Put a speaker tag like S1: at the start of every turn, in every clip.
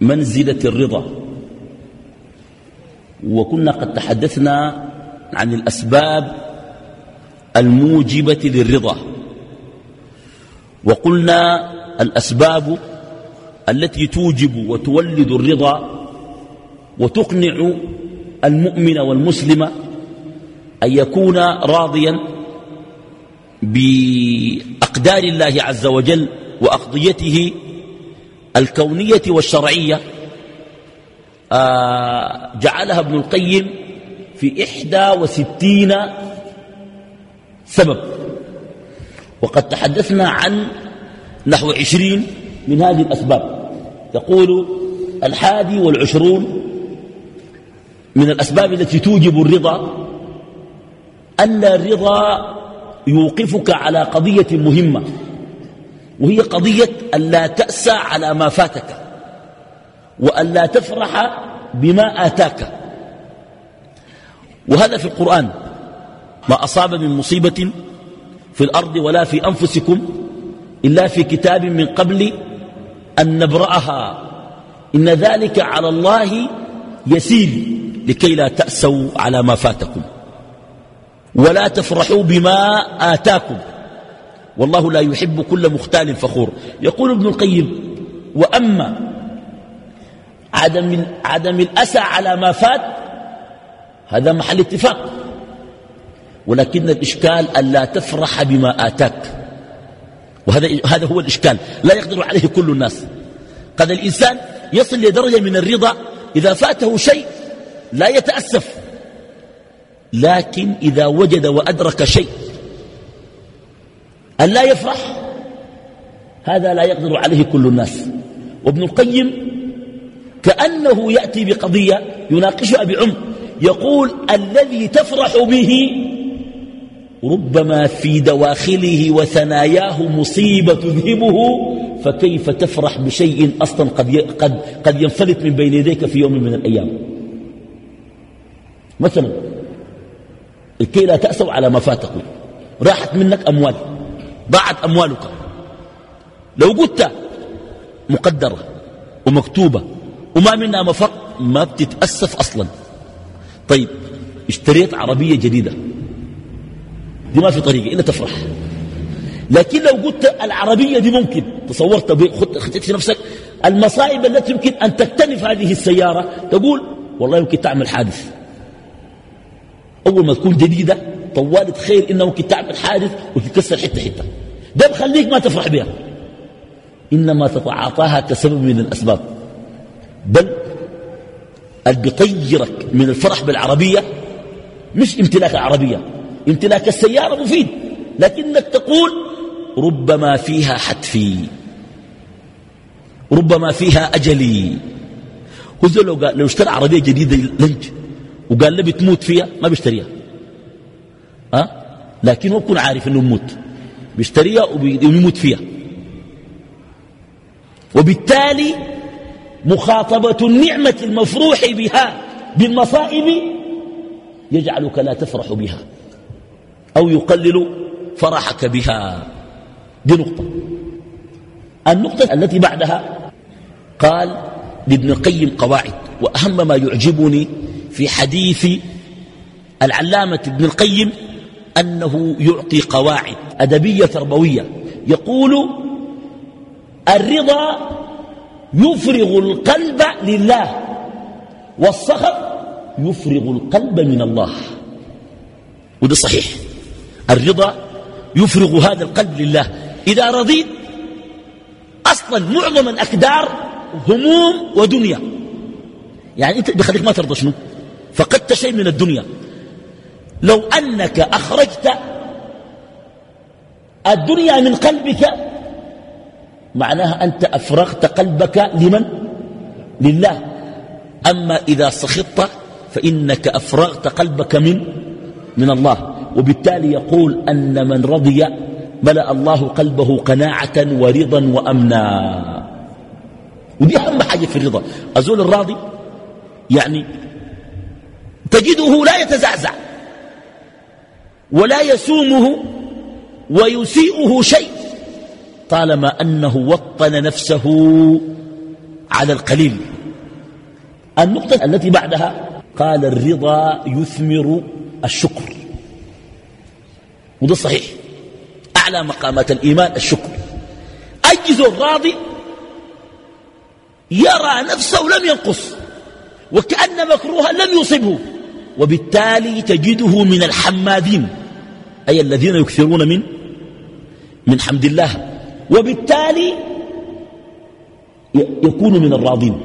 S1: منزلة الرضا وكنا قد تحدثنا عن الأسباب الموجبة للرضا وقلنا الأسباب التي توجب وتولد الرضا وتقنع المؤمن والمسلم أن يكون راضيا بأقدار الله عز وجل وأقضيته الكونية والشرعية آه، جعلها ابن القيم في إحدى وستين سبب وقد تحدثنا عن نحو عشرين من هذه الأسباب يقول الحادي والعشرون من الأسباب التي توجب الرضا أن الرضا يوقفك على قضية مهمة وهي قضية ألا تأسى على ما فاتك وألا تفرح بما آتاك وهذا في القرآن ما أصاب من مصيبة في الأرض ولا في أنفسكم إلا في كتاب من قبل أن نبرأها إن ذلك على الله يسير لكي لا تأسوا على ما فاتكم ولا تفرحوا بما آتاكم والله لا يحب كل مختال فخور يقول ابن القيم وأما عدم, عدم الأسى على ما فات هذا محل اتفاق ولكن الإشكال أن لا تفرح بما آتاك وهذا هذا هو الإشكال لا يقدر عليه كل الناس قد الإنسان يصل لدرجة من الرضا إذا فاته شيء لا يتأسف لكن إذا وجد وأدرك شيء أن لا يفرح هذا لا يقدر عليه كل الناس وابن القيم كأنه يأتي بقضية يناقشها بعمق يقول الذي تفرح به ربما في دواخله وثناياه مصيبة تذهبه فكيف تفرح بشيء أصلا قد, قد, قد ينفلت من بين يديك في يوم من الأيام مثلا لكي لا تأسوا على ما فاتكم راحت منك أموال ضاعت أموالك لو قلت مقدرة ومكتوبة وما منها مفر ما بتتأسف أصلا طيب اشتريت عربية جديدة دي ما في طريقة إلا تفرح لكن لو قلت العربية دي ممكن تصورت خدت في نفسك المصائب التي يمكن أن تكتنف هذه السيارة تقول والله يمكن تعمل حادث أول ما تكون جديدة طوال تخيل انه ممكن تعمل حادث وتتكسر حته حته ده بخليك ما تفرح بها انما تتعاطاها كسبب من الاسباب بل اللي بيطيرك من الفرح بالعربيه مش امتلاك العربيه امتلاك السياره مفيد لكنك تقول ربما فيها حتفي ربما فيها اجلي هو لو, لو اشترى عربيه جديده لنج وقال له بتموت فيها ما بيشتريها لكن هو بكون عارف انه يموت بيشتريها ويموت فيها وبالتالي مخاطبة النعمة المفروح بها بالمصائب يجعلك لا تفرح بها أو يقلل فرحك بها دي نقطة النقطة التي بعدها قال لابن القيم قواعد وأهم ما يعجبني في حديث العلامة ابن القيم أنه يعطي قواعد أدبية تربوية يقول الرضا يفرغ القلب لله والصخر يفرغ القلب من الله وده صحيح الرضا يفرغ هذا القلب لله إذا رضيت أصلا معظم الأكدار هموم ودنيا يعني أنت بخليك ما ترضى شنو فقدت شيء من الدنيا لو أنك أخرجت الدنيا من قلبك معناها أنت أفرغت قلبك لمن؟ لله أما إذا سخطت فإنك أفرغت قلبك من من الله وبالتالي يقول أن من رضي ملأ الله قلبه قناعة ورضا وأمنا ودي أهم حاجة في الرضا أزول الراضي يعني تجده لا يتزعزع ولا يسومه ويسيئه شيء طالما أنه وطن نفسه على القليل النقطة التي بعدها قال الرضا يثمر الشكر وده صحيح أعلى مقامات الإيمان الشكر أجز الراضي يرى نفسه لم ينقص وكأن مكروها لم يصبه وبالتالي تجده من الحمادين أي الذين يكثرون من من حمد الله وبالتالي يكون من الراضين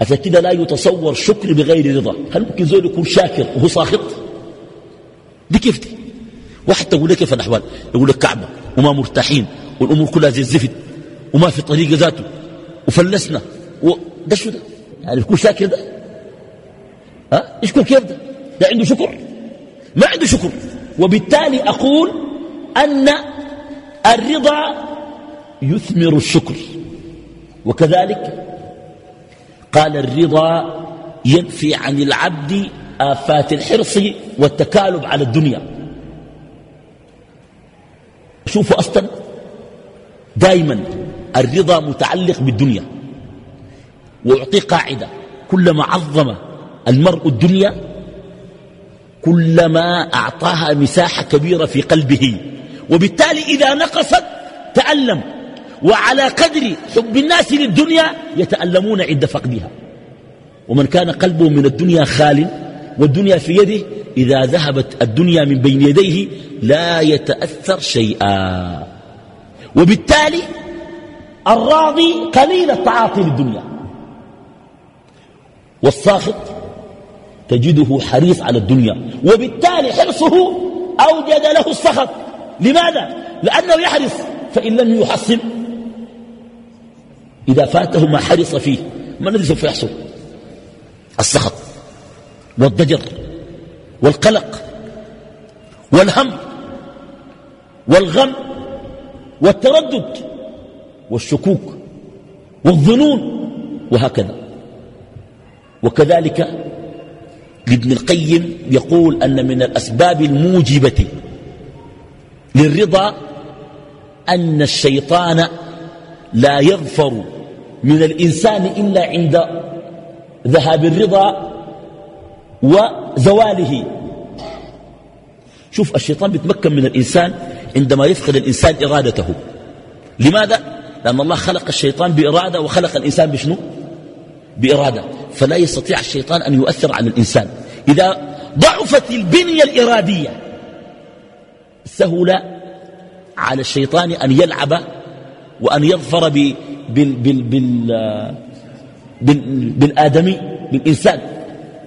S1: عشان كده لا يتصور شكر بغير رضا هل ممكن زول يكون شاكر وهو ساخط دي كيف دي واحد تقول لك كيف الأحوال يقول لك كعبة وما مرتاحين والأمور كلها زي الزفت وما في طريقة ذاته وفلسنا و... ده شو ده يعني يكون شاكر ده ها يشكر كيف ده ده عنده شكر ما عنده شكر وبالتالي أقول أن الرضا يثمر الشكر وكذلك قال الرضا ينفي عن العبد آفات الحرص والتكالب على الدنيا شوفوا أصلا دائما الرضا متعلق بالدنيا وأعطي قاعدة كلما عظم المرء الدنيا كلما أعطاها مساحة كبيرة في قلبه وبالتالي إذا نقصت تألم وعلى قدر حب الناس للدنيا يتألمون عند فقدها ومن كان قلبه من الدنيا خال والدنيا في يده إذا ذهبت الدنيا من بين يديه لا يتأثر شيئا وبالتالي الراضي قليل التعاطي للدنيا والساخط تجده حريص على الدنيا وبالتالي حرصه أوجد له السخط لماذا؟ لأنه يحرص فإن لم يحصل إذا فاته ما حرص فيه ما الذي سوف يحصل؟ السخط والضجر والقلق والهم والغم والتردد والشكوك والظنون وهكذا وكذلك لابن القيم يقول أن من الأسباب الموجبة للرضا أن الشيطان لا يظفر من الإنسان إلا عند ذهاب الرضا وزواله شوف الشيطان بيتمكن من الإنسان عندما يفقد الإنسان إرادته لماذا؟ لأن الله خلق الشيطان بإرادة وخلق الإنسان بشنو؟ بإرادة فلا يستطيع الشيطان أن يؤثر على الإنسان إذا ضعفت البنية الإرادية سهل على الشيطان أن يلعب وأن يظفر بال بال بال بال بالآدمي بالإنسان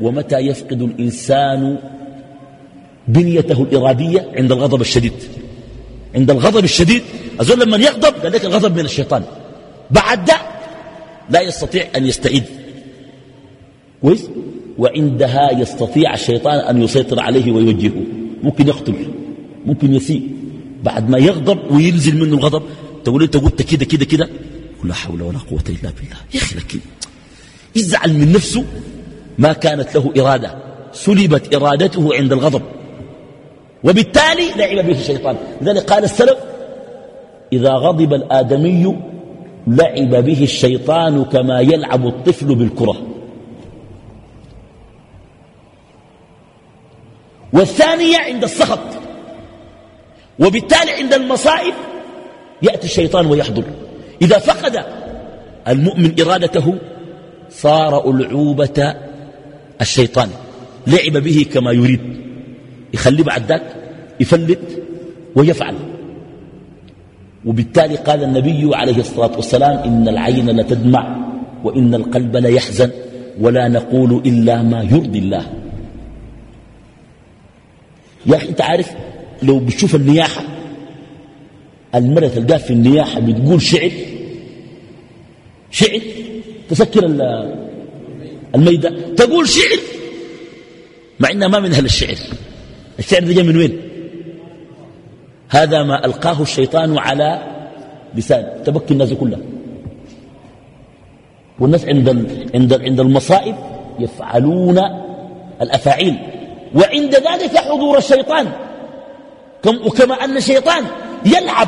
S1: ومتى يفقد الإنسان بنيته الإرادية عند الغضب الشديد عند الغضب الشديد أزول لما يغضب قال لك الغضب من الشيطان بعد ده لا يستطيع أن يستعيد كويس وعندها يستطيع الشيطان أن يسيطر عليه ويوجهه ممكن يقتل ممكن يسيء بعد ما يغضب وينزل منه الغضب تقول انت قلت كده كده كده لا حول ولا قوة إلا بالله يا أخي لكن يزعل من نفسه ما كانت له إرادة سلبت إرادته عند الغضب وبالتالي لعب به الشيطان لذلك قال السلف إذا غضب الآدمي لعب به الشيطان كما يلعب الطفل بالكره والثانية عند السخط وبالتالي عند المصائب يأتي الشيطان ويحضر إذا فقد المؤمن إرادته صار ألعوبة الشيطان لعب به كما يريد يخليه بعد ذلك يفلت ويفعل وبالتالي قال النبي عليه الصلاة والسلام إن العين لتدمع وإن القلب ليحزن ولا نقول إلا ما يرضي الله يا أخي أنت عارف لو بتشوف النياحة المرأة تلقاها في النياحة بتقول شعر شعر تسكر الميدان تقول شعر مع انها ما من اهل الشعر الشعر ده جاي من وين هذا ما القاه الشيطان على لسان تبكي الناس كلها والناس عند عند عند المصائب يفعلون الافاعيل وعند ذلك حضور الشيطان كم وكما أن الشيطان يلعب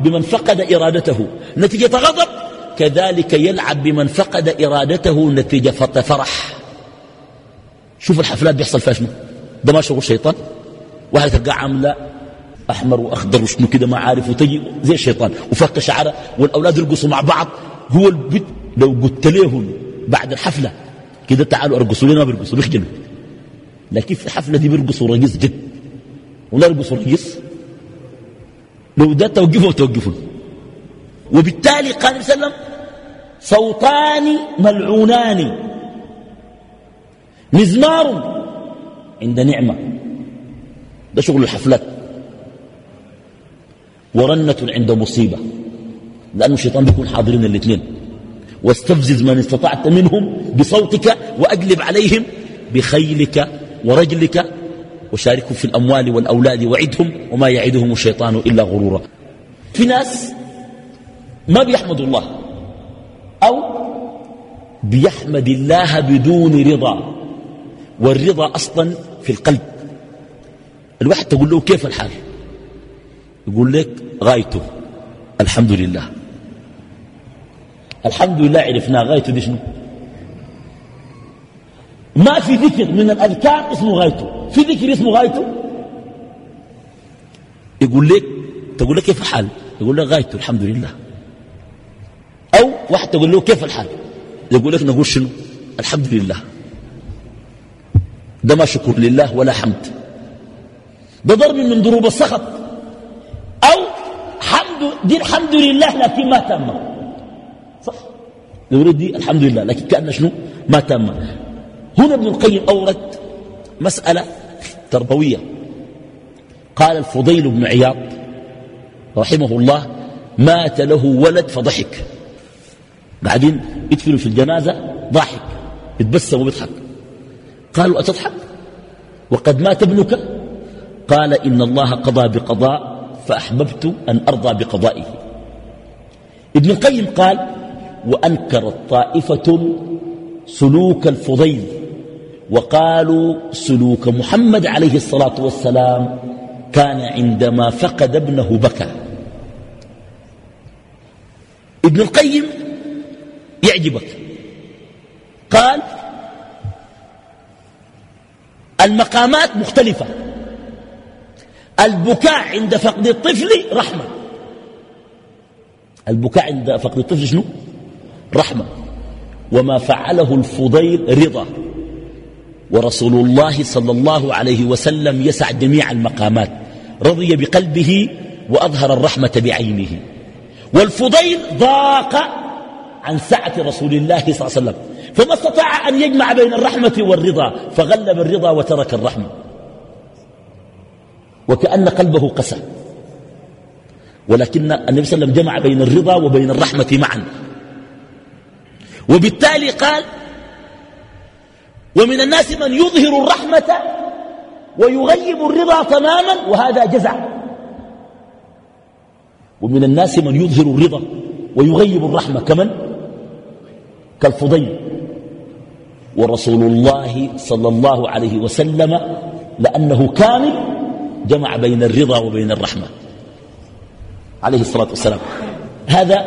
S1: بمن فقد إرادته نتيجة غضب كذلك يلعب بمن فقد إرادته نتيجة فرح شوف الحفلات بيحصل فيها شنو ده ما شغل الشيطان واحد تلقاه عامله احمر واخضر وشنو كده ما عارف وتجي زي الشيطان وفك شعره والاولاد يرقصوا مع بعض هو البيت لو قلت لهم بعد الحفله كده تعالوا ارقصوا لنا ما بيرقصوا بيخجلوا لكن في الحفلة دي بيرقصوا رقص جد ولا يرقصوا رقص لو ده توقفوا توقفوا وبالتالي قال صلى الله عليه وسلم صوتان ملعونان مزمار عند نعمة ده شغل الحفلات ورنة عند مصيبة لأنه الشيطان بيكون حاضرين الاثنين واستفزز من استطعت منهم بصوتك وأقلب عليهم بخيلك ورجلك وشاركهم في الأموال والأولاد وعدهم وما يعدهم الشيطان إلا غرورا في ناس ما بيحمدوا الله أو بيحمد الله بدون رضا والرضا أصلا في القلب الواحد تقول له كيف الحال يقول لك غايته الحمد لله الحمد لله عرفنا غايته دي شنو ما في ذكر من الأذكار اسمه غايته في ذكر اسمه غايته يقول لك تقول لك كيف الحال يقول لك غايته الحمد لله أو واحد تقول له كيف الحال يقول لك نقول شنو الحمد لله ده ما شكر لله ولا حمد ده ضرب من ضروب السخط أو حمد دي الحمد لله لكن ما تم صح يقول دي الحمد لله لكن كأن شنو ما تم هنا ابن القيم أورد مسألة تربوية قال الفضيل بن عياض رحمه الله مات له ولد فضحك بعدين يدفنوا في الجنازة ضاحك يتبسم ويضحك قالوا أتضحك وقد مات ابنك قال إن الله قضى بقضاء فأحببت أن أرضى بقضائه ابن القيم قال وأنكرت طائفة سلوك الفضيل وقالوا سلوك محمد عليه الصلاة والسلام كان عندما فقد ابنه بكى ابن القيم يعجبك قال المقامات مختلفة البكاء عند فقد الطفل رحمة البكاء عند فقد الطفل شنو رحمة وما فعله الفضيل رضا ورسول الله صلى الله عليه وسلم يسع جميع المقامات رضي بقلبه وأظهر الرحمة بعينه والفضيل ضاق عن سعة رسول الله صلى الله عليه وسلم فما استطاع أن يجمع بين الرحمة والرضا فغلب الرضا وترك الرحمة وكأن قلبه قسى ولكن النبي صلى الله عليه وسلم جمع بين الرضا وبين الرحمة معا وبالتالي قال ومن الناس من يظهر الرحمة ويغيب الرضا تماما وهذا جزع ومن الناس من يظهر الرضا ويغيب الرحمة كمن كالفضيل ورسول الله صلى الله عليه وسلم لأنه كامل جمع بين الرضا وبين الرحمة عليه الصلاة والسلام هذا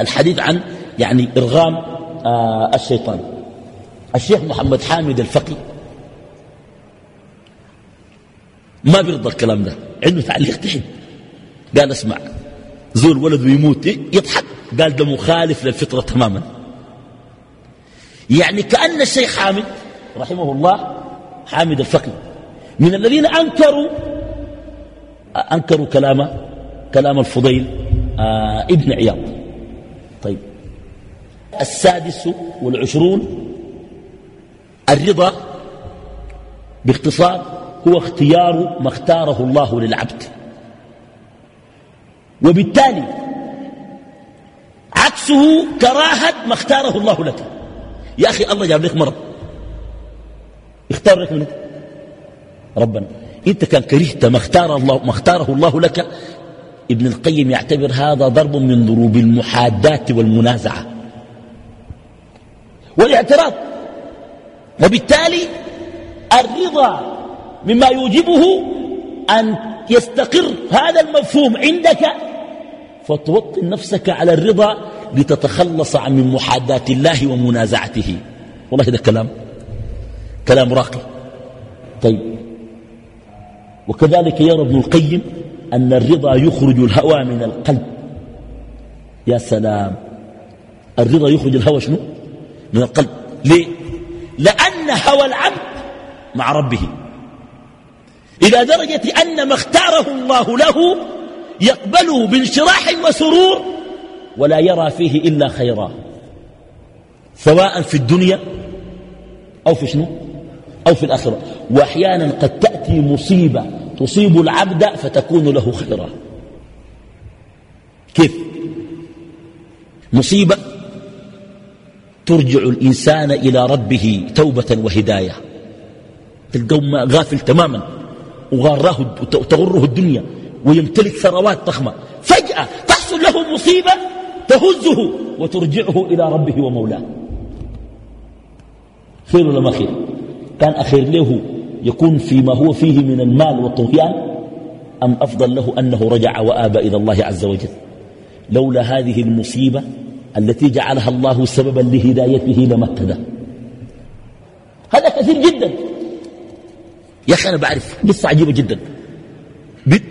S1: الحديث عن يعني إرغام آه، الشيطان الشيخ محمد حامد الفقي ما بيرضى الكلام ده عنده تعليق تحت قال اسمع زول ولده يموت يضحك قال ده مخالف للفطرة تماما يعني كأن الشيخ حامد رحمه الله حامد الفقي من الذين أنكروا أنكروا كلام كلام الفضيل آه، ابن عياض طيب السادس والعشرون الرضا باختصار هو اختيار ما اختاره الله للعبد وبالتالي عكسه كراهة ما اختاره الله لك يا أخي الله جاب لك مرض اختار لك من ربنا انت كان كرهت ما اختار الله ما اختاره الله لك ابن القيم يعتبر هذا ضرب من ضروب المحادات والمنازعه والاعتراض وبالتالي الرضا مما يوجبه أن يستقر هذا المفهوم عندك فتوطن نفسك على الرضا لتتخلص عن من محاداة الله ومنازعته والله هذا كلام كلام راقي طيب وكذلك يرى ابن القيم أن الرضا يخرج الهوى من القلب يا سلام الرضا يخرج الهوى شنو من القلب ليه لأن هوى العبد مع ربه إلى درجة أن ما اختاره الله له يقبله بانشراح وسرور ولا يرى فيه إلا خيرا سواء في الدنيا أو في شنو أو في الآخرة وأحيانا قد تأتي مصيبة تصيب العبد فتكون له خيرا كيف مصيبة ترجع الإنسان إلى ربه توبة وهداية تلقوا غافل تماما وغراه وتغره الدنيا ويمتلك ثروات ضخمة فجأة تحصل له مصيبة تهزه وترجعه إلى ربه ومولاه خير ولا ما خير كان أخير له يكون فيما هو فيه من المال والطغيان أم أفضل له أنه رجع وآب إلى الله عز وجل لولا هذه المصيبة التي جعلها الله سببا لهدايته لمكة هذا كثير جدا يا أخي أنا بعرف قصة عجيبة جدا بنت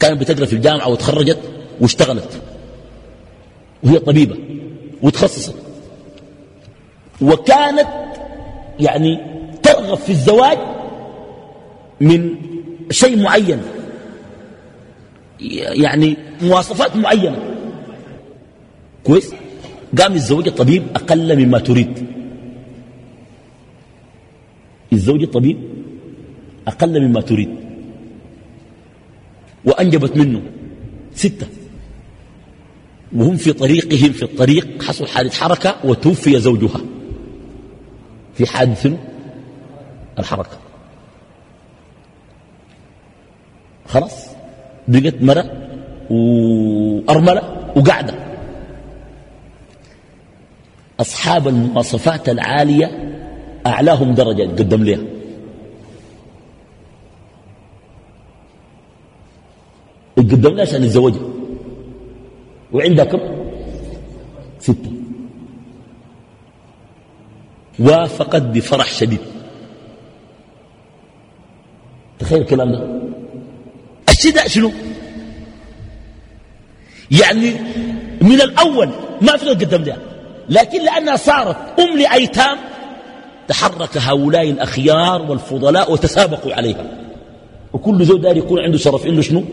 S1: كانت بتقرأ في الجامعة وتخرجت واشتغلت وهي طبيبة وتخصصت وكانت يعني ترغب في الزواج من شيء معين يعني مواصفات معينة كويس قام الزوجة الطبيب أقل مما تريد الزوجة الطبيب أقل مما تريد وأنجبت منه ستة وهم في طريقهم في الطريق حصل حادث حركة وتوفي زوجها في حادث الحركة خلاص بقت مرة وأرملة وقاعدة أصحاب المواصفات العالية أعلاهم درجة تقدم لها تقدم لها عشان يتزوجها وعندها كم ستة وافقت بفرح شديد تخيل الكلام ده الشيء شنو يعني من الأول ما في قدم لها لكن لأنها صارت أم لأيتام تحرك هؤلاء الأخيار والفضلاء وتسابقوا عليها وكل زوج دار يكون عنده شرف إنه شنو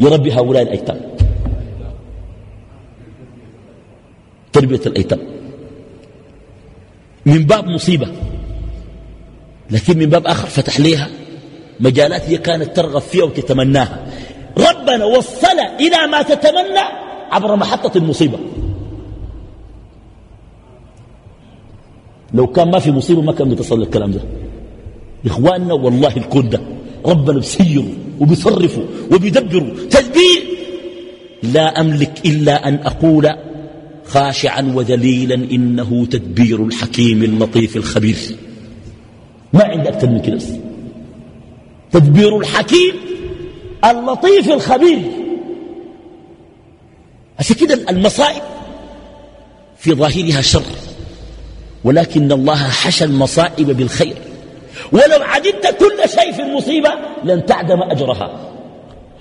S1: يربي هؤلاء الأيتام تربية الأيتام من باب مصيبة لكن من باب آخر فتح ليها مجالات هي كانت ترغب فيها وتتمناها ربنا وصل إلى ما تتمنى عبر محطة المصيبة لو كان ما في مصيبة ما كان بيتصل الكلام ده إخواننا والله الكون ده ربنا بسيره وبيصرفه وبيدبره تدبير لا أملك إلا أن أقول خاشعا وذليلا إنه تدبير الحكيم اللطيف الخبير ما عندي أكثر من كده تدبير الحكيم اللطيف الخبير عشان كده المصائب في ظاهرها شر ولكن الله حشى المصائب بالخير ولو عددت كل شيء في المصيبة لن تعدم أجرها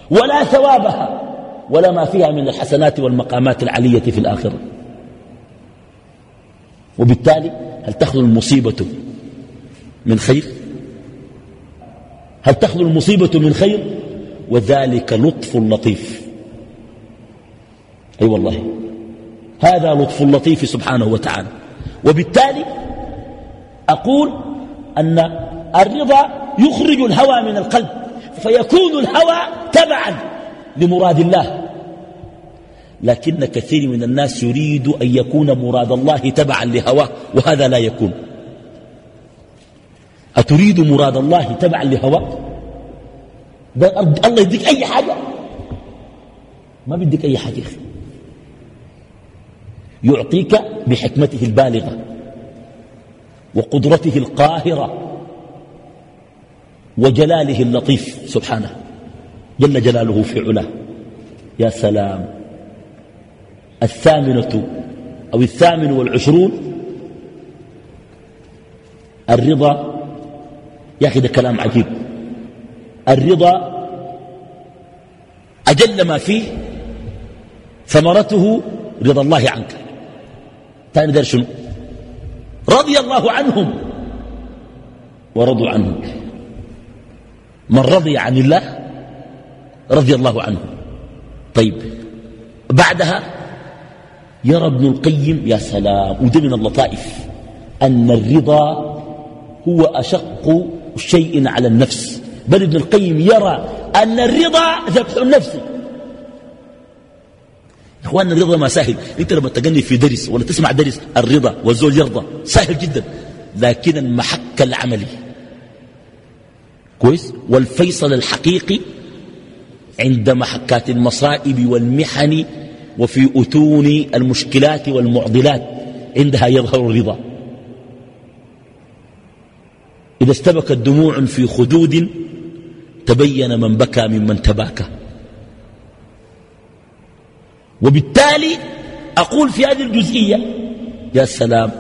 S1: ولا ثوابها ولا ما فيها من الحسنات والمقامات العلية في الآخرة وبالتالي هل تخلو المصيبة من خير هل تخلو المصيبة من خير وذلك لطف لطيف أي أيوة والله هذا لطف لطيف سبحانه وتعالى وبالتالي أقول أن الرضا يخرج الهوى من القلب فيكون الهوى تبعا لمراد الله لكن كثير من الناس يريد أن يكون مراد الله تبعا لهواه وهذا لا يكون أتريد مراد الله تبعا لهواك الله يديك أي حاجة ما بدك أي حاجة يا أخي يعطيك بحكمته البالغة وقدرته القاهرة وجلاله اللطيف سبحانه جل جلاله في علاه يا سلام الثامنة أو الثامن والعشرون الرضا يا أخي ده كلام عجيب الرضا أجل ما فيه ثمرته رضا الله عنك ثاني دار شنو رضي الله عنهم ورضوا عنه من رضي عن الله رضي الله عنه طيب بعدها يرى ابن القيم يا سلام وده من اللطائف أن الرضا هو أشق شيء على النفس بل ابن القيم يرى أن الرضا ذبح النفس اخواننا الرضا ما سهل انت لما تقني في درس ولا تسمع درس الرضا والزول يرضى سهل جدا لكن المحك العملي كويس والفيصل الحقيقي عند محكات المصائب والمحن وفي أتون المشكلات والمعضلات عندها يظهر الرضا إذا استبكت دموع في خدود تبين من بكى ممن تباكى وبالتالي أقول في هذه الجزئية يا سلام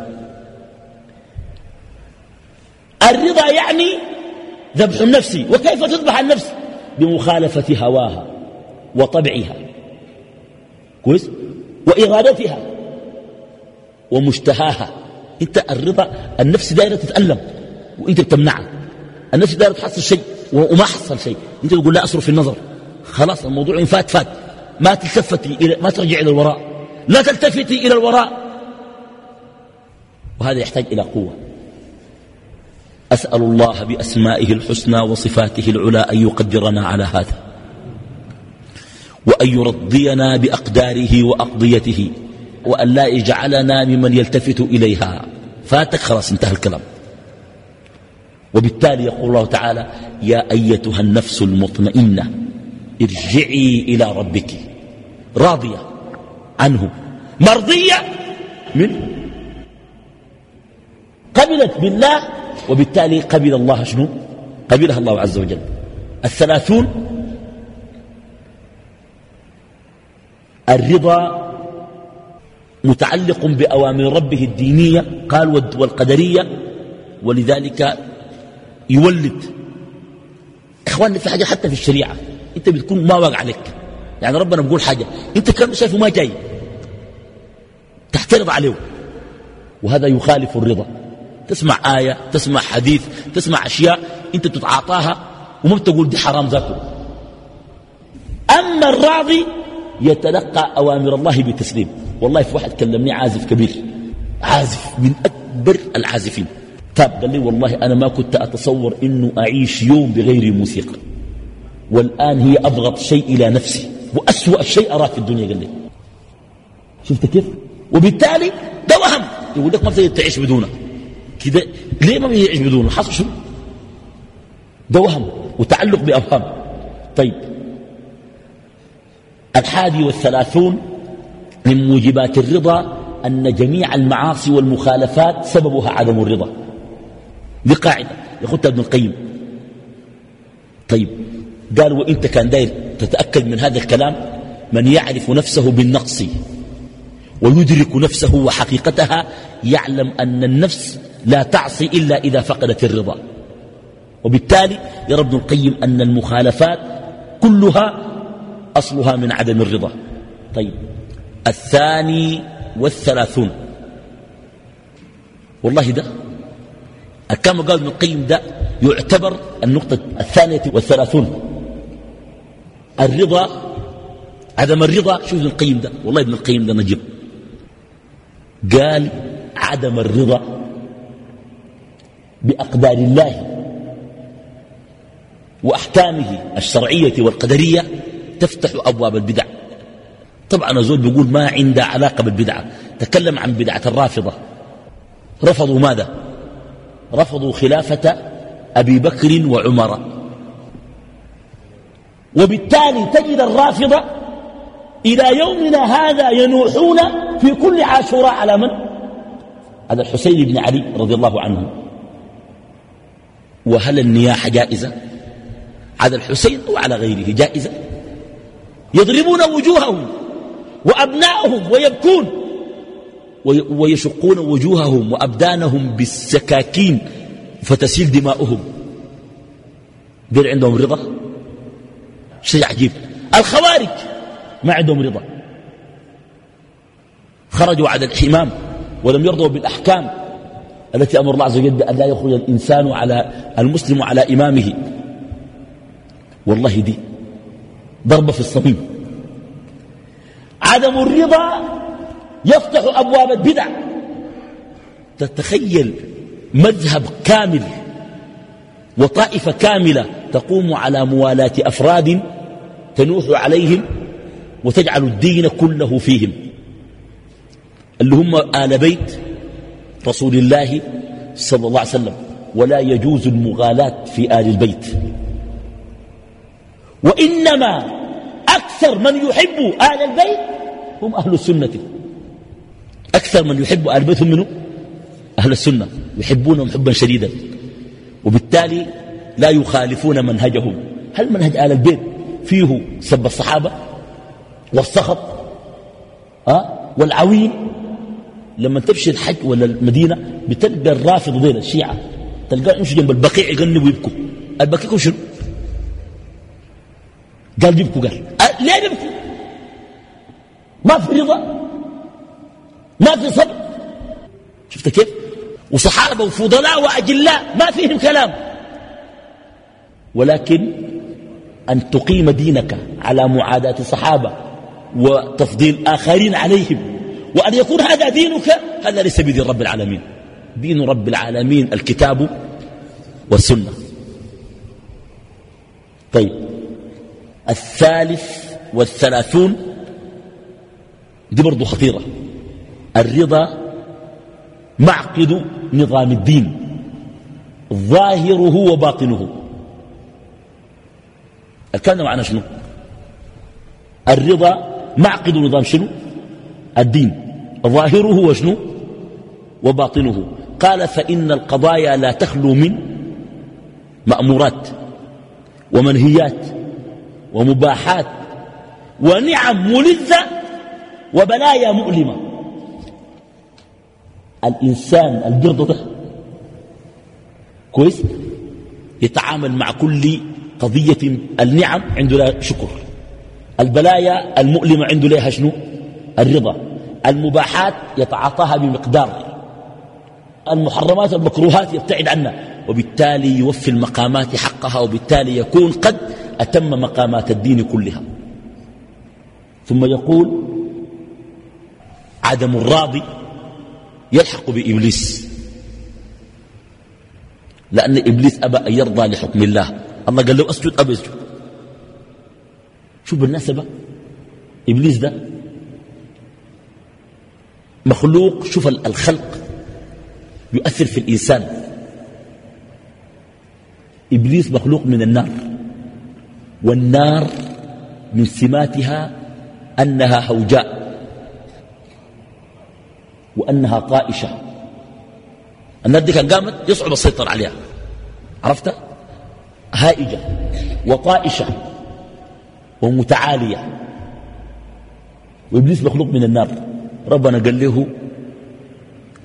S1: الرضا يعني ذبح النفس وكيف تذبح النفس بمخالفة هواها وطبعها كويس وإرادتها ومشتهاها انت الرضا النفس دائرة تتألم وانت بتمنعها النفس دائرة تحصل شيء وما حصل شيء انت تقول لا أصرف في النظر خلاص الموضوع فات فات ما تلتفتي إلى ما ترجع إلى الوراء لا تلتفتي إلى الوراء وهذا يحتاج إلى قوة أسأل الله بأسمائه الحسنى وصفاته العلى أن يقدرنا على هذا وأن يرضينا بأقداره وأقضيته وأن لا يجعلنا ممن يلتفت إليها فاتك خلاص انتهى الكلام وبالتالي يقول الله تعالى يا أيتها النفس المطمئنة ارجعي إلى ربك راضية عنه مرضية منه قبلت بالله وبالتالي قبل الله شنو قبلها الله عز وجل الثلاثون الرضا متعلق بأوامر ربه الدينية قال والقدرية ولذلك يولد إخواني في حاجة حتى في الشريعة انت بتكون ما واقع عليك يعني ربنا بيقول حاجه انت كان شايفه ما جاي تحترض عليه وهذا يخالف الرضا تسمع آية تسمع حديث تسمع أشياء أنت تتعاطاها وما بتقول دي حرام ذاته أما الراضي يتلقى أوامر الله بالتسليم والله في واحد كلمني عازف كبير عازف من أكبر العازفين تاب قال لي والله أنا ما كنت أتصور أنه أعيش يوم بغير موسيقى والآن هي أبغض شيء إلى نفسي وأسوأ شيء أراه في الدنيا قال لي شفت كيف وبالتالي ده وهم يقول لك ما في تعيش بدونه كده ليه ما بيعيش بدونه حصل شو ده وهم وتعلق بأوهام طيب الحادي والثلاثون من موجبات الرضا أن جميع المعاصي والمخالفات سببها عدم الرضا دي قاعدة يا ابن القيم طيب قال وانت كان داير تتأكد من هذا الكلام من يعرف نفسه بالنقص ويدرك نفسه وحقيقتها يعلم أن النفس لا تعصي إلا إذا فقدت الرضا وبالتالي يرى ابن القيم أن المخالفات كلها أصلها من عدم الرضا طيب الثاني والثلاثون والله ده كما قال ابن القيم ده يعتبر النقطة الثانية والثلاثون الرضا عدم الرضا شوف ابن القيم ده والله ابن القيم ده نجيب قال عدم الرضا بأقدار الله وأحكامه الشرعية والقدرية تفتح أبواب البدع طبعا زول بيقول ما عنده علاقة بالبدعة تكلم عن بدعة الرافضة رفضوا ماذا رفضوا خلافة أبي بكر وعمر وبالتالي تجد الرافضة إلى يومنا هذا ينوحون في كل عاشوراء على من؟ على الحسين بن علي رضي الله عنه وهل النياحة جائزة؟ على الحسين أو على غيره جائزة؟ يضربون وجوههم وأبناءهم ويبكون ويشقون وجوههم وأبدانهم بالسكاكين فتسيل دماؤهم دير عندهم رضا شيء عجيب الخوارج ما عندهم رضا خرجوا على الحمام ولم يرضوا بالأحكام التي أمر الله عز وجل بأن لا يخرج الإنسان على المسلم على إمامه والله دي ضربة في الصميم عدم الرضا يفتح أبواب البدع تتخيل مذهب كامل وطائفة كاملة تقوم على موالاة أفراد تنوح عليهم وتجعل الدين كله فيهم اللي هم آل بيت رسول الله صلى الله عليه وسلم ولا يجوز المغالاة في آل البيت وإنما أكثر من يحب آل البيت هم أهل السنة أكثر من يحب آل البيت هم منه أهل السنة يحبونهم حبا شديدا وبالتالي لا يخالفون منهجهم هل منهج آل البيت فيه سب الصحابة والسخط أه؟ والعويل لما تمشي الحج ولا المدينة بتلقى الرافض ذيلا الشيعة تلقاه يمشي جنب البقيع يغني ويبكوا البقيع شنو؟ قال يبكوا قال أه ليه يبكوا ما في رضا ما في صبر شفت كيف؟ وصحابة وفضلاء وأجلاء ما فيهم كلام ولكن أن تقيم دينك على معاداة صحابة وتفضيل آخرين عليهم وأن يكون هذا دينك هذا ليس بدين رب العالمين دين رب العالمين الكتاب والسنة طيب الثالث والثلاثون دي برضو خطيرة الرضا معقد نظام الدين ظاهره وباطنه الكلام معناه شنو الرضا معقد نظام شنو الدين ظاهره وشنو وباطنه قال فإن القضايا لا تخلو من مأمورات ومنهيات ومباحات ونعم ملذة وبلايا مؤلمة الإنسان القرد ده كويس يتعامل مع كل قضية النعم عنده لها شكر البلايا المؤلمة عنده لها شنو الرضا المباحات يتعاطاها بمقدار المحرمات والمكروهات يبتعد عنها وبالتالي يوفي المقامات حقها وبالتالي يكون قد أتم مقامات الدين كلها ثم يقول عدم الراضي يلحق بإبليس لأن إبليس أبى أن يرضى لحكم الله الله قال له اسجد أبي اسجد شوف بالمناسبة إبليس ده مخلوق شوف الخلق يؤثر في الإنسان إبليس مخلوق من النار والنار من سماتها أنها هوجاء وأنها طائشة النار دي كان قامت يصعب السيطرة عليها عرفتها هائجة وطائشة ومتعالية وإبليس مخلوق من النار ربنا قال له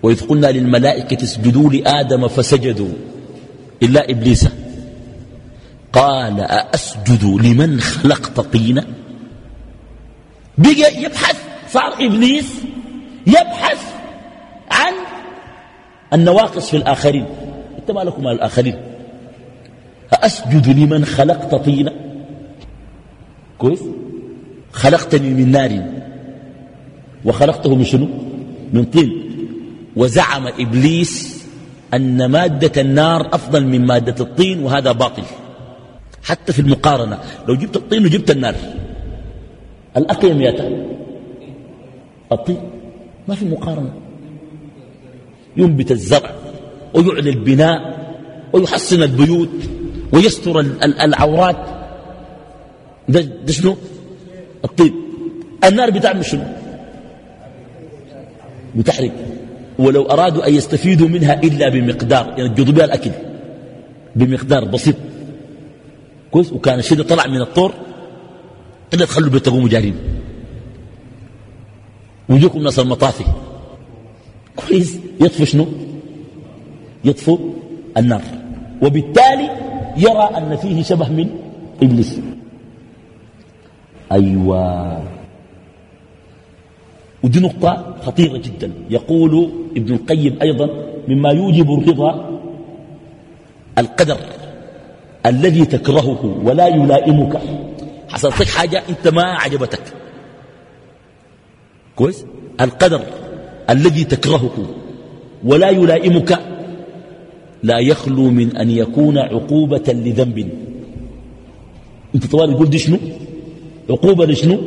S1: وإذ قلنا للملائكة اسجدوا لآدم فسجدوا إلا إبليس قال أأسجد لمن خلقت طينا بقى يبحث صار إبليس يبحث عن النواقص في الآخرين انت ما لكم الآخرين أسجد لمن خلقت طينا كويس خلقتني من نار وخلقته من شنو من طين وزعم إبليس أن مادة النار أفضل من مادة الطين وهذا باطل حتى في المقارنة لو جبت الطين وجبت النار الأقيم ياتى الطين ما في مقارنة ينبت الزرع ويعلي البناء ويحصن البيوت ويستر العورات ده, ده شنو الطيب النار بتعمل شنو بتحرق ولو أرادوا أن يستفيدوا منها إلا بمقدار ينجدوا يعني بها الأكل بمقدار بسيط كويس وكان الشيء طلع من الطور إلا تخلوا بيتقوم جارين ويجيكم ناس المطافي كويس يطفو شنو يطفو النار وبالتالي يرى أن فيه شبه من إبليس أيوة ودي نقطة خطيرة جدا يقول ابن القيم أيضا مما يوجب الرضا القدر الذي تكرهه ولا يلائمك حصلت لك حاجة أنت ما عجبتك كويس القدر الذي تكرهه ولا يلائمك لا يخلو من أن يكون عقوبة لذنب انت طوال يقول دي شنو عقوبة لشنو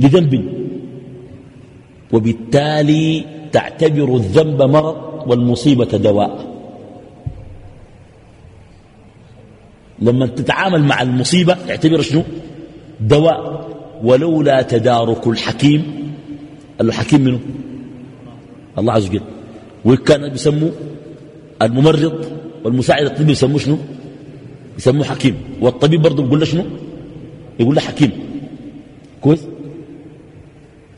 S1: لذنب وبالتالي تعتبر الذنب مرض والمصيبة دواء لما تتعامل مع المصيبة تعتبر شنو دواء ولولا تدارك الحكيم الحكيم منه الله عز وجل وكان بيسموه الممرض والمساعد الطبي يسموه شنو يسموه حكيم والطبيب برضه بيقول له شنو يقول له حكيم كويس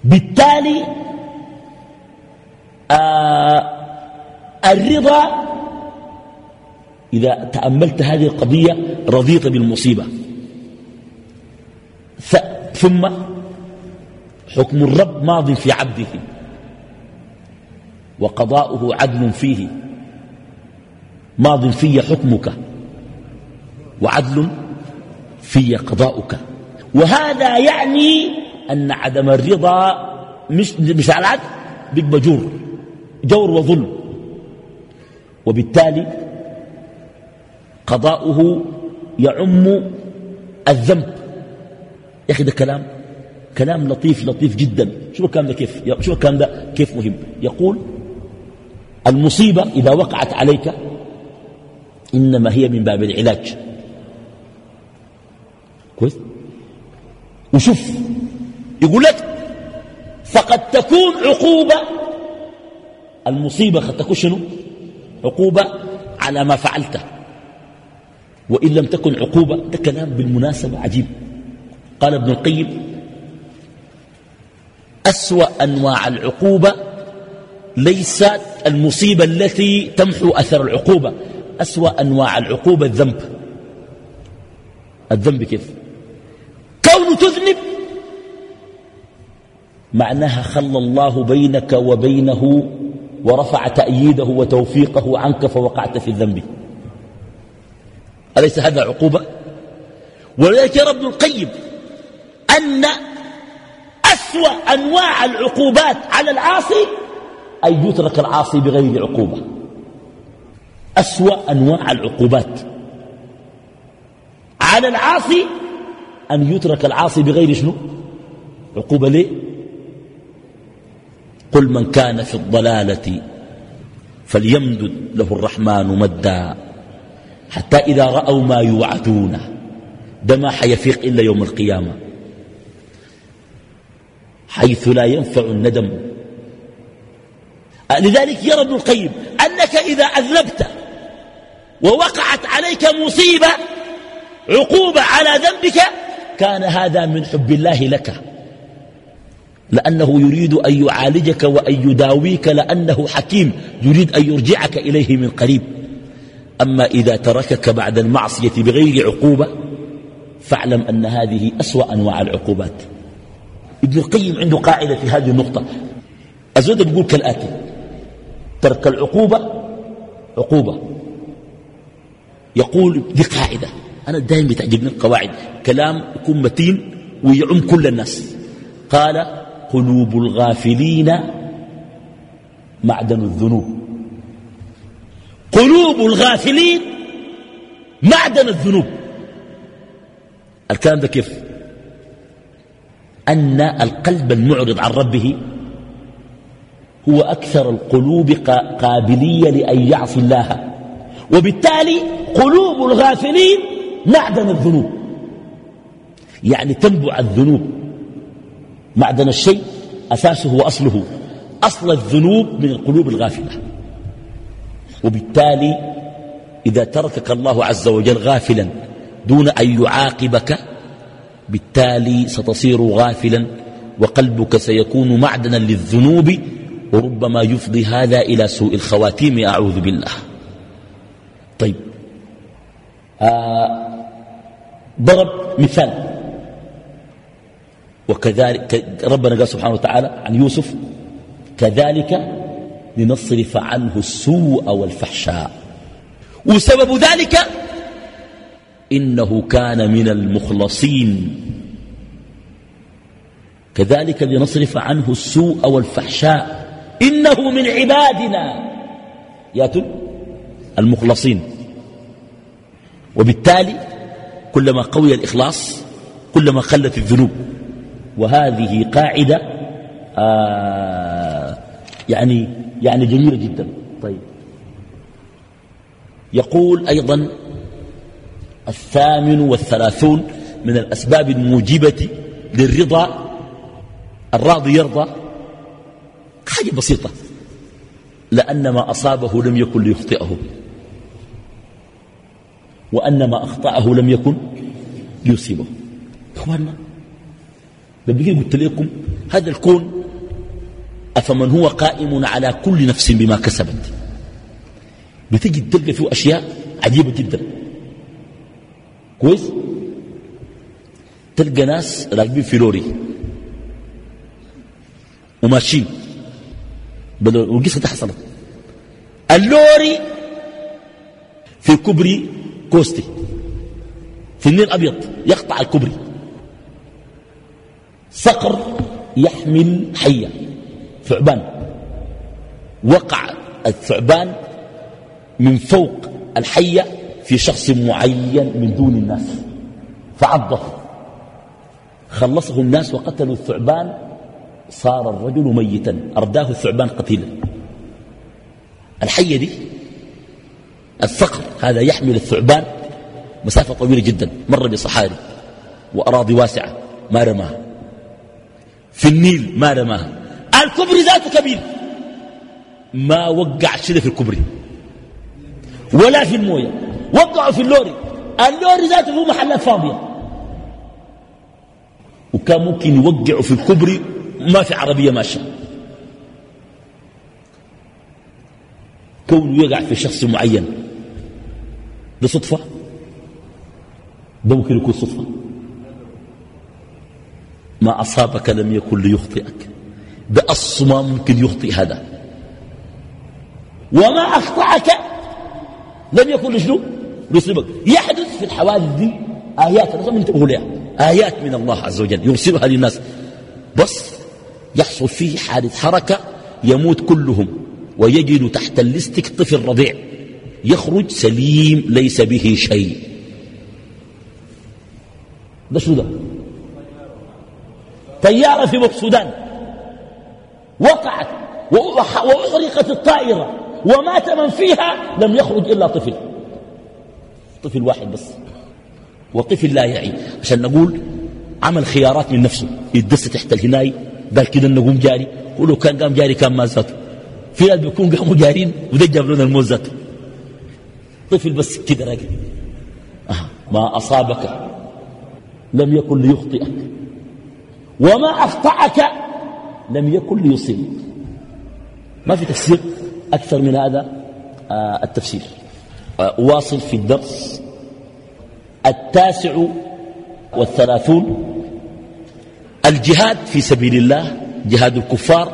S1: بالتالي آه الرضا إذا تأملت هذه القضية رضيت بالمصيبة ثم حكم الرب ماض في عبده وقضاؤه عدل فيه ماض في حكمك وعدل في قضاؤك وهذا يعني أن عدم الرضا مش, مش على العدل جور جور وظلم وبالتالي قضاؤه يعم الذنب يا أخي ده كلام كلام لطيف لطيف جدا شوف الكلام ده كيف شوف الكلام ده كيف مهم يقول المصيبة إذا وقعت عليك إنما هي من باب العلاج كويس وشوف يقول لك فقد تكون عقوبة المصيبة قد تكون شنو عقوبة على ما فعلته وإن لم تكن عقوبة ده كلام بالمناسبة عجيب قال ابن القيم أسوأ أنواع العقوبة ليست المصيبة التي تمحو أثر العقوبة أسوأ أنواع العقوبة الذنب الذنب كيف كون تذنب معناها خلى الله بينك وبينه ورفع تأييده وتوفيقه عنك فوقعت في الذنب أليس هذا عقوبة ولذلك يرى ابن القيم أن أسوأ أنواع العقوبات على العاصي أن يترك العاصي بغير عقوبة أسوأ أنواع العقوبات على العاصي أن يترك العاصي بغير شنو عقوبة ليه قل من كان في الضلالة فليمدد له الرحمن مدا حتى إذا رأوا ما يوعدون دما ما حيفيق إلا يوم القيامة حيث لا ينفع الندم لذلك يرى ابن القيم أنك إذا أذنبت ووقعت عليك مصيبة عقوبة على ذنبك كان هذا من حب الله لك لأنه يريد أن يعالجك وأن يداويك لأنه حكيم يريد أن يرجعك إليه من قريب أما إذا تركك بعد المعصية بغير عقوبة فاعلم أن هذه أسوأ أنواع العقوبات ابن القيم عنده قاعدة في هذه النقطة أزود بيقول كالآتي ترك العقوبة عقوبة يقول دي قاعدة أنا دائما بتعجبني القواعد كلام يكون متين ويعم كل الناس قال قلوب الغافلين معدن الذنوب قلوب الغافلين معدن الذنوب الكلام ده كيف أن القلب المعرض عن ربه هو أكثر القلوب قابلية لأن يعصي الله وبالتالي قلوب الغافلين معدن الذنوب يعني تنبع الذنوب معدن الشيء أساسه وأصله أصل الذنوب من القلوب الغافلة وبالتالي إذا تركك الله عز وجل غافلا دون أن يعاقبك بالتالي ستصير غافلا وقلبك سيكون معدنا للذنوب وربما يفضي هذا إلى سوء الخواتيم أعوذ بالله طيب آه، ضرب مثال وكذلك ربنا قال سبحانه وتعالى عن يوسف كذلك لنصرف عنه السوء والفحشاء وسبب ذلك إنه كان من المخلصين كذلك لنصرف عنه السوء والفحشاء إنه من عبادنا يا المخلصين وبالتالي كلما قوي الإخلاص كلما خلت الذنوب وهذه قاعدة آه يعني يعني جميلة جدا طيب يقول أيضا الثامن والثلاثون من الأسباب الموجبة للرضا الراضي يرضى حاجة بسيطة لأن ما أصابه لم يكن ليخطئه وأن ما أخطأه لم يكن ليصيبه إخواننا ببقى قلت لكم هذا الكون أفمن هو قائم على كل نفس بما كسبت بتجد تلقى فيه أشياء عجيبة جدا كويس تلقى ناس راكبين في لوري وماشيين والقصة دي حصلت اللوري في كبري كوستي في النيل أبيض يقطع الكبري صقر يحمل حية ثعبان وقع الثعبان من فوق الحية في شخص معين من دون الناس فعضه خلصه الناس وقتلوا الثعبان صار الرجل ميتا أرداه الثعبان قتيلا الحية دي الثقل هذا يحمل الثعبان مسافة طويلة جدا مر بصحاري وأراضي واسعة ما رماها في النيل ما رماها الكبري ذاته كبير ما وقع شده في الكبري ولا في المويه وقعوا في اللوري اللوري ذاته له محلات فاضيه وكان ممكن يوقعوا في الكبري ما في عربيه ماشيه كونه يقع في شخص معين ده صدفة ده ممكن يكون صدفة ما أصابك لم يكن ليخطئك ده الصما ممكن يخطئ هذا وما أخطأك لم يكن لشنو ليصيبك يحدث في الحوادث دي آيات لازم انتبهوا لها آيات من الله عز وجل يرسلها للناس بس يحصل فيه حادث حركة يموت كلهم ويجد تحت اللستك طفل رضيع يخرج سليم ليس به شيء ده شو ده طيارة في مقصودان وقعت وأغرقت الطائرة ومات من فيها لم يخرج إلا طفل طفل واحد بس وطفل لا يعي عشان نقول عمل خيارات من نفسه يدس تحت الهناي قال كده انه قوم جاري ولو كان قام جاري كان ما زاته في ناس بيكون قاموا جارين وده جاب لنا الموز طفل بس كده راجل ما أصابك لم يكن ليخطئك وما أخطأك لم يكن ليصيبك ما في تفسير أكثر من هذا آه، التفسير آه، واصل في الدرس التاسع والثلاثون الجهاد في سبيل الله جهاد الكفار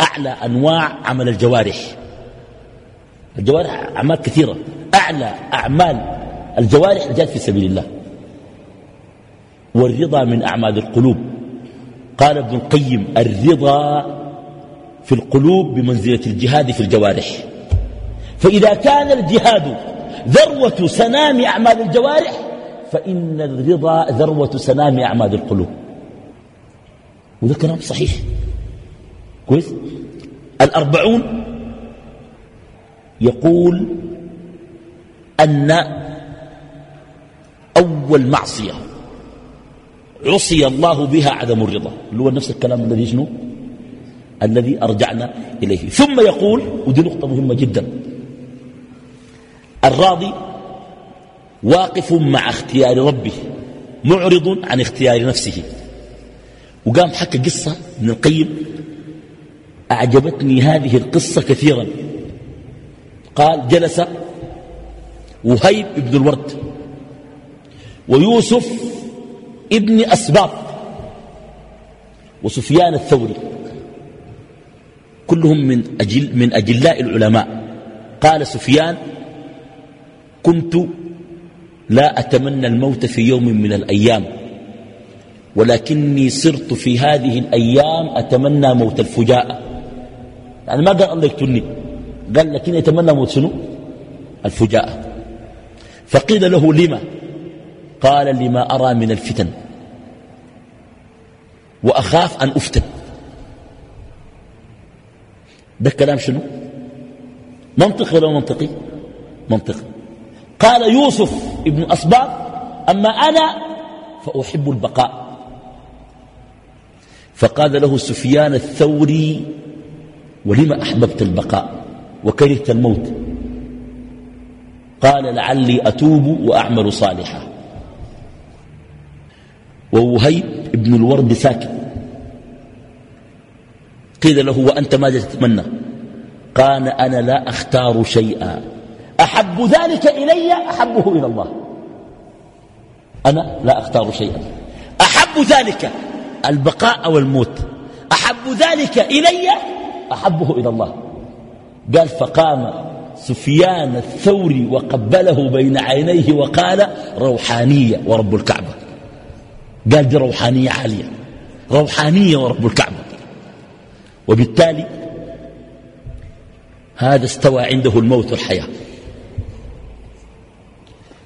S1: أعلى أنواع عمل الجوارح الجوارح أعمال كثيرة أعلى أعمال الجوارح جاءت في سبيل الله والرضا من أعمال القلوب قال ابن القيم الرضا في القلوب بمنزلة الجهاد في الجوارح فإذا كان الجهاد ذروة سنام أعمال الجوارح فإن الرضا ذروة سنام أعمال القلوب وذا كلام صحيح كويس الأربعون يقول أن أول معصية عصي الله بها عدم الرضا اللي هو نفس الكلام الذي شنو الذي أرجعنا إليه ثم يقول ودي نقطة مهمة جدا الراضي واقف مع اختيار ربه معرض عن اختيار نفسه وقام حكى قصة من القيم أعجبتني هذه القصة كثيرا قال جلس وهيب ابن الورد ويوسف ابن أسباط وسفيان الثوري كلهم من, أجل من أجلاء العلماء قال سفيان كنت لا أتمنى الموت في يوم من الأيام ولكني صرت في هذه الأيام أتمنى موت الفجاءة يعني ما قال الله يقتلني قال لكني أتمنى موت شنو الفجاءة فقيل له لما قال لما أرى من الفتن وأخاف أن أفتن ده الكلام شنو منطقي ولا منطقي منطقي قال يوسف ابن أصباغ أما أنا فأحب البقاء فقال له سفيان الثوري ولم أحببت البقاء وكرهت الموت قال لعلي أتوب وأعمل صالحا ووهيب ابن الورد ساكت قيل له وأنت ماذا تتمنى قال أنا لا أختار شيئا أحب ذلك إلي أحبه إلى الله أنا لا أختار شيئا أحب ذلك البقاء أو الموت أحب ذلك إلي أحبه إلى الله قال فقام سفيان الثوري وقبله بين عينيه وقال روحانية ورب الكعبة قال دي روحانية عالية روحانية ورب الكعبة وبالتالي هذا استوى عنده الموت والحياة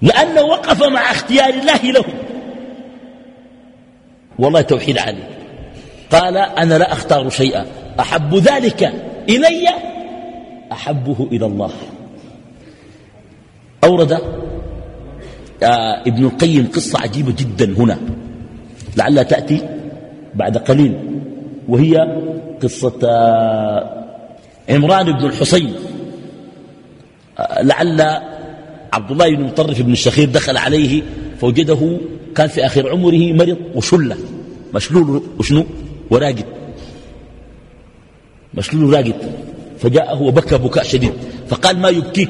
S1: لأنه وقف مع اختيار الله له والله توحيد عالي قال أنا لا أختار شيئا أحب ذلك إلي أحبه إلى الله أورد آه، ابن القيم قصة عجيبة جدا هنا لعلها تأتي بعد قليل وهي قصة آه، عمران بن الحصين آه، لعل عبد الله بن مطرف بن الشخير دخل عليه فوجده كان في آخر عمره مرض وشلة مشلول وشنو وراقد مشلول وراقد فجاءه وبكى بكاء شديد فقال ما يبكيك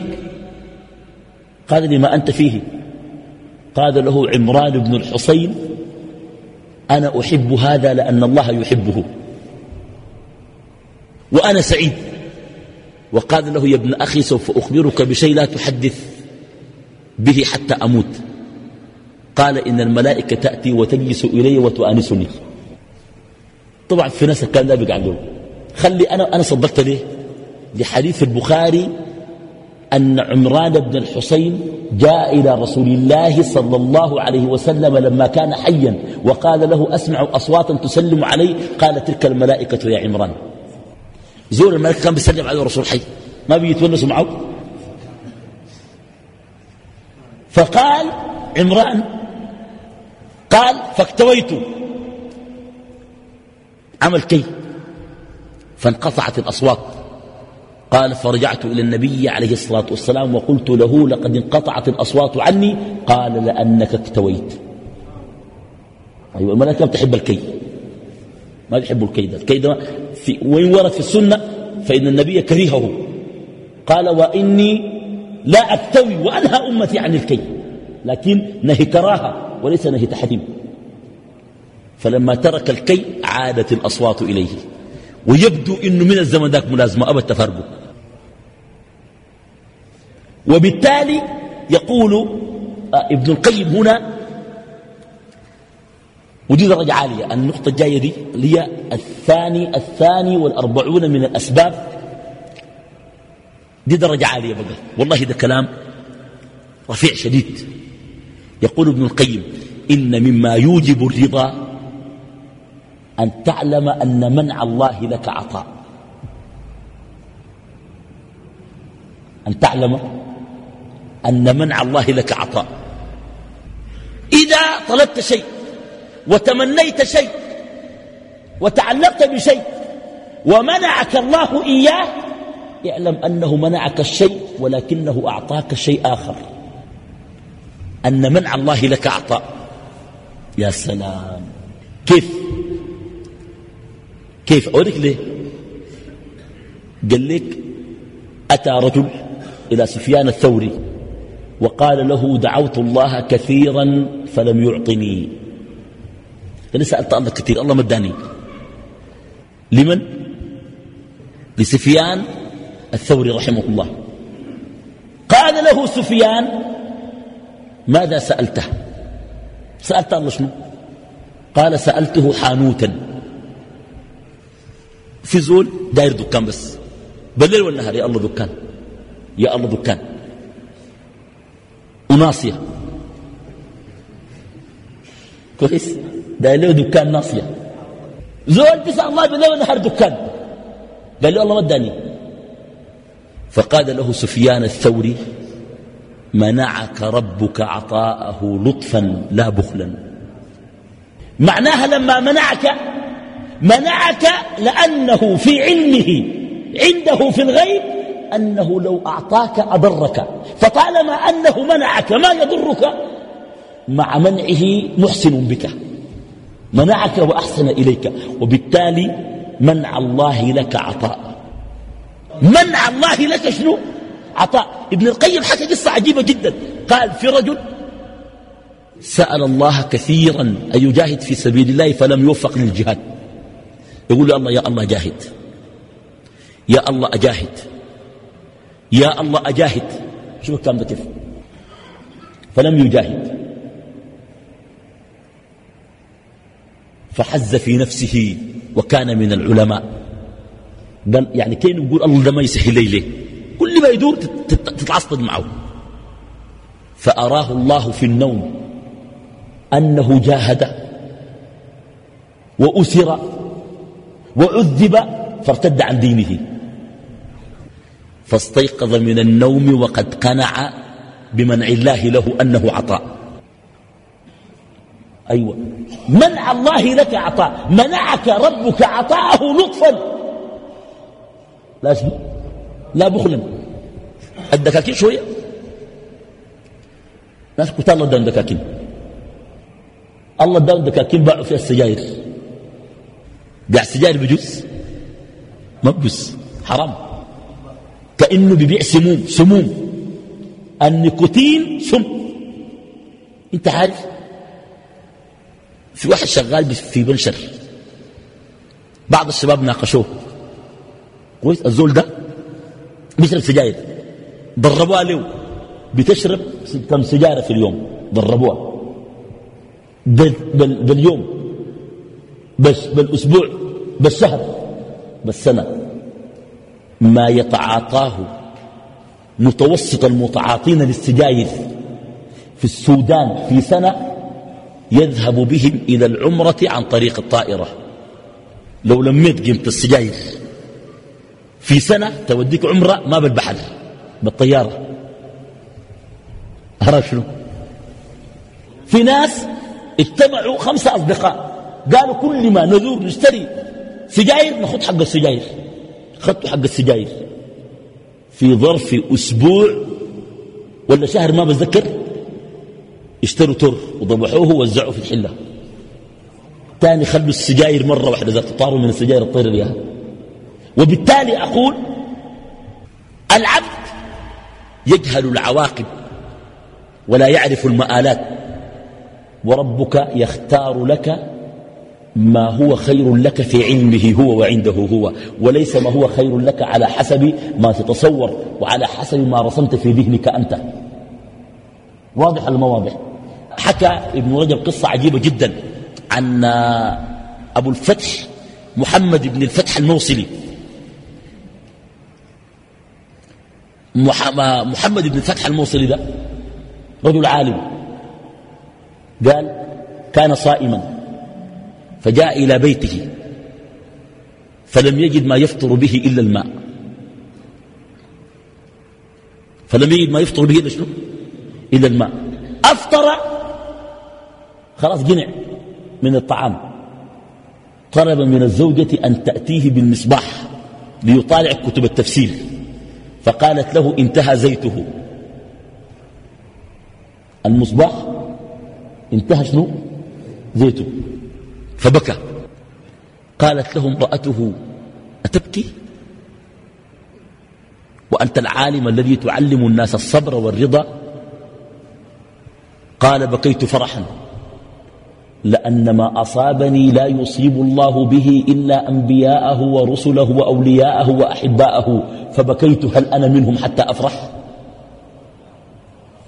S1: قال لي ما أنت فيه قال له عمران بن الحصين أنا أحب هذا لأن الله يحبه وأنا سعيد وقال له يا ابن أخي سوف أخبرك بشيء لا تحدث به حتى أموت قال إن الملائكة تأتي وتجلس إلي وتؤانسني طبعا في ناس كان لا بيقعدوا خلي أنا أنا صدقت ليه لحديث البخاري أن عمران بن الحسين جاء إلى رسول الله صلى الله عليه وسلم لما كان حيا وقال له أسمع أصواتا تسلم علي قال تلك الملائكة يا عمران زور الملائكة كان بيسلم على رسول حي ما بيتونسوا معه فقال عمران قال فاكتويت عمل كي فانقطعت الأصوات قال فرجعت إلى النبي عليه الصلاة والسلام وقلت له لقد انقطعت الأصوات عني قال لأنك اكتويت أيوة الملائكة بتحب الكي ما تحب الكي ده الكي ده في ورد في السنة فإن النبي كرهه قال وإني لا أكتوي وأنهى أمتي عن الكي لكن نهي كراهة وليس نهي تحريم فلما ترك الكي عادت الأصوات إليه ويبدو انه من الزمن ذاك ملازمه ابد تفرقه وبالتالي يقول آه، ابن القيم هنا ودي درجة عالية النقطة الجاية دي اللي هي الثاني الثاني والأربعون من الأسباب دي درجة عالية بقى والله ده كلام رفيع شديد يقول ابن القيم إن مما يوجب الرضا أن تعلم أن منع الله لك عطاء أن تعلم أن منع الله لك عطاء إذا طلبت شيء وتمنيت شيء وتعلقت بشيء ومنعك الله إياه اعلم أنه منعك الشيء ولكنه أعطاك شيء آخر أن منع الله لك عطاء يا سلام كيف كيف أوريك ليه قال لك أتى رجل إلى سفيان الثوري وقال له دعوت الله كثيرا فلم يعطني أنا سألت الله كثير الله مداني لمن لسفيان الثوري رحمه الله قال له سفيان ماذا سألته سألت الله شنو قال سألته حانوتا في زول داير دكان بس بالليل والنهار يا الله دكان يا الله دكان وناصية كويس داير له دكان ناصية زول تسع الله بالليل والنهار دكان قال له الله ما اداني فقال له سفيان الثوري منعك ربك عطاءه لطفا لا بخلا معناها لما منعك منعك لأنه في علمه عنده في الغيب أنه لو أعطاك أضرك فطالما أنه منعك ما يضرك مع منعه محسن بك منعك وأحسن إليك وبالتالي منع الله لك عطاء منع الله لك شنو عطاء ابن القيم حكى قصة عجيبة جدا قال في رجل سأل الله كثيرا أن يجاهد في سبيل الله فلم يوفق للجهاد يقول له الله يا الله جاهد يا الله أجاهد يا الله أجاهد شوف كان بتف فلم يجاهد فحز في نفسه وكان من العلماء قال يعني كين يقول الله ده ما يسهل لي كل ما يدور تتعصب معه فأراه الله في النوم أنه جاهد وأسر وعذب فارتد عن دينه فاستيقظ من النوم وقد قنع بمنع الله له أنه عطاء أيوة منع الله لك عطاء منعك ربك عطاءه لطفا لا شنو لا بخلا الدكاكين شوية ناس كتال الله دان دكاكين الله دان دكاكين باعوا فيها السجاير بيع سجائر بجوز ما بجوز حرام كأنه بيبيع سموم سموم النيكوتين سم انت عارف في واحد شغال في بنشر بعض الشباب ناقشوه كويس الزول ده بيشرب سجاير ضربوها له بتشرب كم سجارة في اليوم ضربوها باليوم بس بالأسبوع بالشهر بالسنة ما يتعاطاه متوسط المتعاطين للسجاير في السودان في سنة يذهب بهم إلى العمرة عن طريق الطائرة لو لميت قيمة السجاير في سنة توديك عمرة ما بالبحر بالطيارة هرب شنو في ناس اجتمعوا خمسة أصدقاء قالوا كل ما نزور نشتري سجاير ناخد حق السجاير خدت حق السجاير في ظرف أسبوع ولا شهر ما بتذكر اشتروا تر وضبحوه ووزعوه في الحلة تاني خلوا السجاير مرة واحدة إذا طاروا من السجاير الطير بها وبالتالي أقول العبد يجهل العواقب ولا يعرف المآلات وربك يختار لك ما هو خير لك في علمه هو وعنده هو وليس ما هو خير لك على حسب ما تتصور وعلى حسب ما رسمت في ذهنك أنت واضح ولا ما واضح حكى ابن رجب قصة عجيبة جدا عن أبو الفتح محمد بن الفتح الموصلي محمد بن الفتح الموصلي ده رجل عالم قال كان صائما فجاء إلى بيته فلم يجد ما يفطر به إلا الماء فلم يجد ما يفطر به إلا شنو إلا الماء أفطر خلاص جنع من الطعام طلب من الزوجة أن تأتيه بالمصباح ليطالع كتب التفسير فقالت له انتهى زيته المصباح انتهى شنو زيته فبكى قالت له امرأته أتبكي وأنت العالم الذي تعلم الناس الصبر والرضا قال بكيت فرحا لأن ما أصابني لا يصيب الله به إلا أنبياءه ورسله وأولياءه وأحباءه فبكيت هل أنا منهم حتى أفرح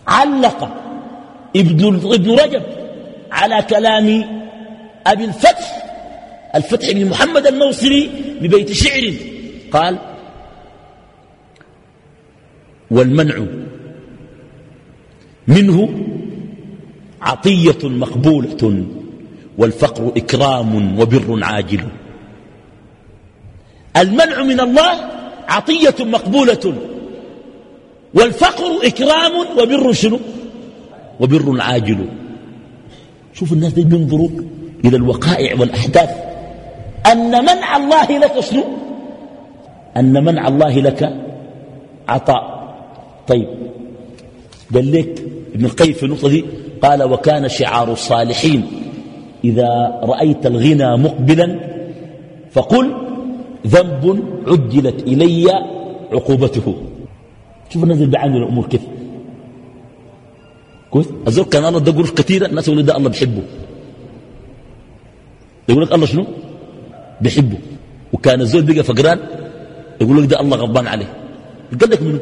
S1: علق ابن, ابن رجب على كلام أبي الفتح الفتح بن محمد الموصلي ببيت شعر قال والمنع منه عطية مقبولة والفقر إكرام وبر عاجل المنع من الله عطية مقبولة والفقر إكرام وبر شنو وبر عاجل شوف الناس دي بينظروا من الوقائع والأحداث أن منع الله لك شنو أن منع الله لك عطاء طيب قال لك ابن القيم في النقطة دي قال وكان شعار الصالحين إذا رأيت الغنى مقبلا فقل ذنب عجلت إلي عقوبته شوف الناس اللي الأمور كيف كويس الزول كان الله ده قروش كثيرة الناس يقولوا ده الله بحبه يقول لك الله شنو بحبه وكان الزول بقى فقران يقول لك ده الله غضبان عليه قال لك منو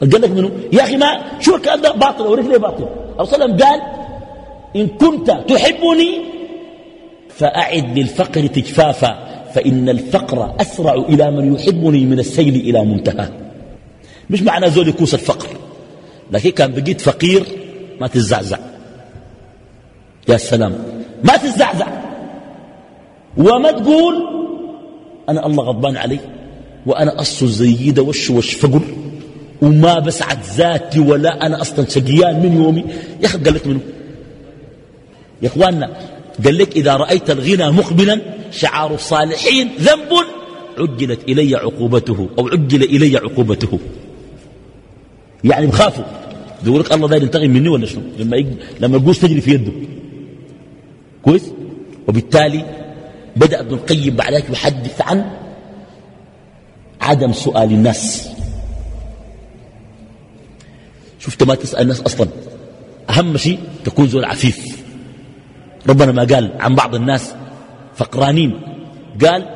S1: قال لك منو يا أخي ما شو الكلام ده باطل أوريك ليه باطل الرسول قال إن كنت تحبني فأعد للفقر تجفافا فإن الفقر أسرع إلى من يحبني من السيل إلى منتهى مش معنى زول يكوس الفقر لكن كان بقيت فقير ما تزعزع يا سلام ما تتزعزع وما تقول أنا الله غضبان علي وأنا أصل وش وش فقر وما بسعد ذاتي ولا أنا أصلا شقيان من يومي يا أخي قال لك منه يا إخواننا قال لك إذا رأيت الغنى مقبلا شعار الصالحين ذنب عجلت إلي عقوبته أو عجل إلي عقوبته يعني بخافوا يقول لك الله ده ينتقم مني ولا شنو لما يج... لما الجوز تجري في يده كويس وبالتالي بدأ ابن القيم بعد ذلك يحدث عن عدم سؤال الناس شفت ما تسأل الناس أصلا أهم شيء تكون زول عفيف ربنا ما قال عن بعض الناس فقرانين قال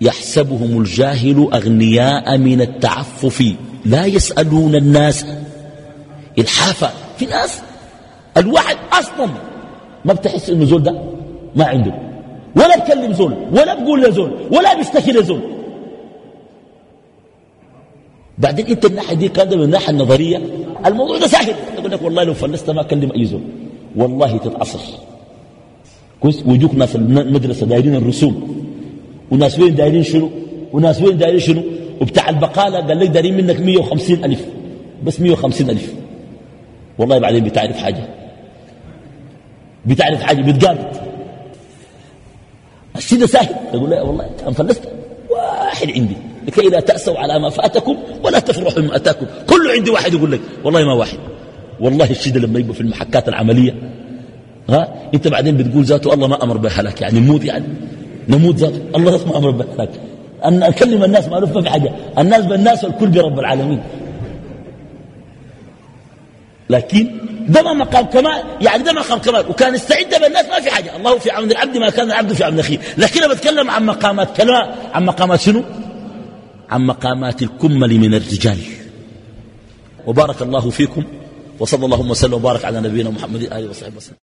S1: يحسبهم الجاهل أغنياء من التعفف لا يسألون الناس الحافة في ناس الواحد أصلا ما بتحس انه زول ده ما عنده ولا بكلم زول ولا بقول لزول ولا بيشتكي لزول بعدين انت الناحيه دي كان من الناحيه النظريه الموضوع ده سهل اقول لك والله لو فلست ما اكلم اي زول والله تتعصر كويس ويجوك ناس المدرسه دايرين الرسوم وناس وين دايرين شنو وناس وين دايرين شنو وبتاع البقاله قال لك دايرين منك 150 الف بس 150 الف والله بعدين بتعرف حاجه بتعرف حاجه بتقابل الشده ساهل يقول لا والله كان فلست واحد عندي لكي لا تأسوا على ما فاتكم ولا تفرحوا بما أتاكم كله عندي واحد يقول لك والله ما واحد والله الشدة لما يبقى في المحكات العملية ها انت بعدين بتقول ذاته الله ما أمر بهلاك يعني نموت يعني نموت ذاته الله ما أمر بهلاك أن أكلم الناس ما في حاجة الناس بالناس والكل برب العالمين لكن ده ما مقام كمال يعني ده مقام كمال وكان استعد بالناس ما في حاجه الله في عون العبد ما كان العبد في عون اخيه لكن انا بتكلم عن مقامات كلام عن مقامات شنو عن مقامات الكمل من الرجال وبارك الله فيكم وصلى اللهم وسلم وبارك على نبينا محمد اله وصحبه وسلم